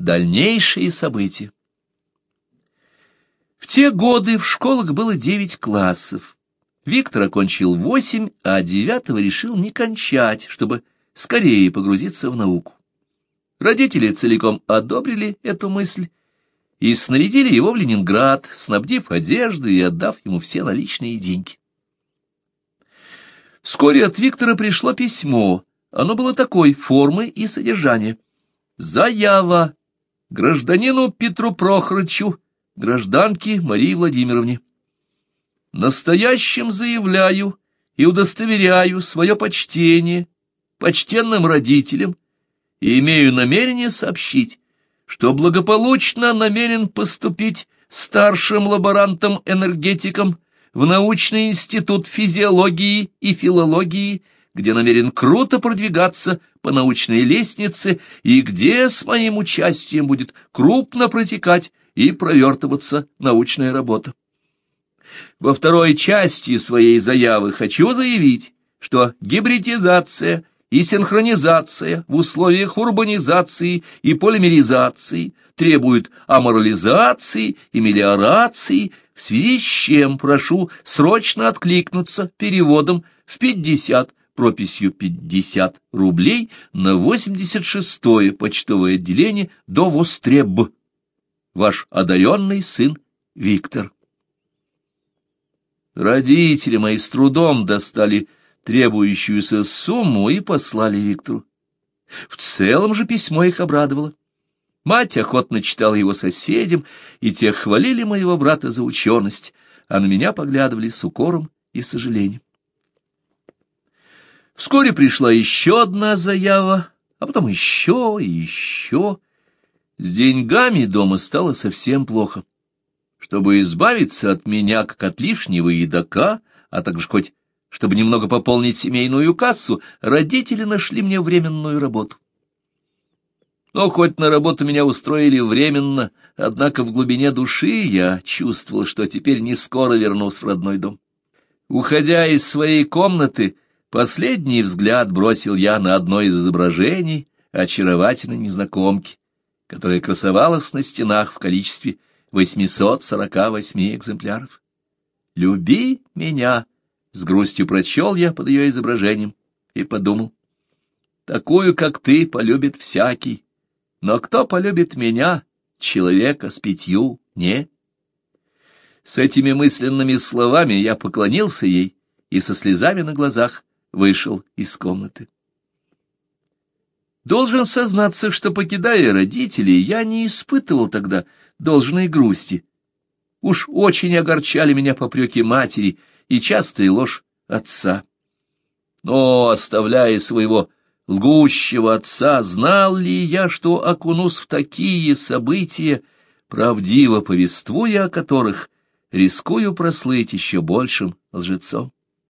Дальнейшие события. В те годы в школах было девять классов. Виктор окончил восемь, а девятого решил не кончать, чтобы скорее погрузиться в науку. Родители целиком одобрили эту мысль и снарядили его в Ленинград, снабдив одеждой и отдав ему все наличные деньги. Вскоре от Виктора пришло письмо. Оно было такой формы и содержания. «Заява гражданину Петру Прохорычу, гражданке Марии Владимировне. Настоящим заявляю и удостоверяю свое почтение почтенным родителям и имею намерение сообщить, что благополучно намерен поступить старшим лаборантом-энергетиком в научный институт физиологии и филологии, где намерен круто продвигаться по научной лестнице и где с моим участием будет крупно протекать и провертываться научная работа. Во второй части своей заявы хочу заявить, что гибридизация и синхронизация в условиях урбанизации и полимеризации требуют аморализации и мелиорации, в связи с чем прошу срочно откликнуться переводом в 50 прописью 50 рублей на 86-е почтовое отделение до Востреб. Ваш одаренный сын Виктор. Родители мои с трудом достали требующуюся сумму и послали Виктору. В целом же письмо их обрадовало. Мать охотно читала его соседям, и те хвалили моего брата за ученость, а на меня поглядывали с укором и сожалением. Вскоре пришла еще одна заява, а потом еще и еще. С деньгами дома стало совсем плохо. Чтобы избавиться от меня, как от лишнего едока, а также хоть чтобы немного пополнить семейную кассу, родители нашли мне временную работу. Но хоть на работу меня устроили временно, однако в глубине души я чувствовал, что теперь не скоро вернусь в родной дом. Уходя из своей комнаты, последний взгляд бросил я на одно из изображений очаровательной незнакомки, которая красовалась на стенах в количестве 848 экземпляров. «Люби меня», с грустью прочел я под ее изображением и подумал. Такую, как ты, полюбит всякий. Но кто полюбит меня, человека с пятью, не? С этими мысленными словами я поклонился ей и со слезами на глазах вышел из комнаты. Должен сознаться, что, покидая родителей, я не испытывал тогда должной грусти. Уж очень огорчали меня попреки матери — и частая ложь отца. Но, оставляя своего лгущего отца, знал ли я, что окунусь в такие события, правдиво повествуя о которых, рискую прослыть еще большим лжецом?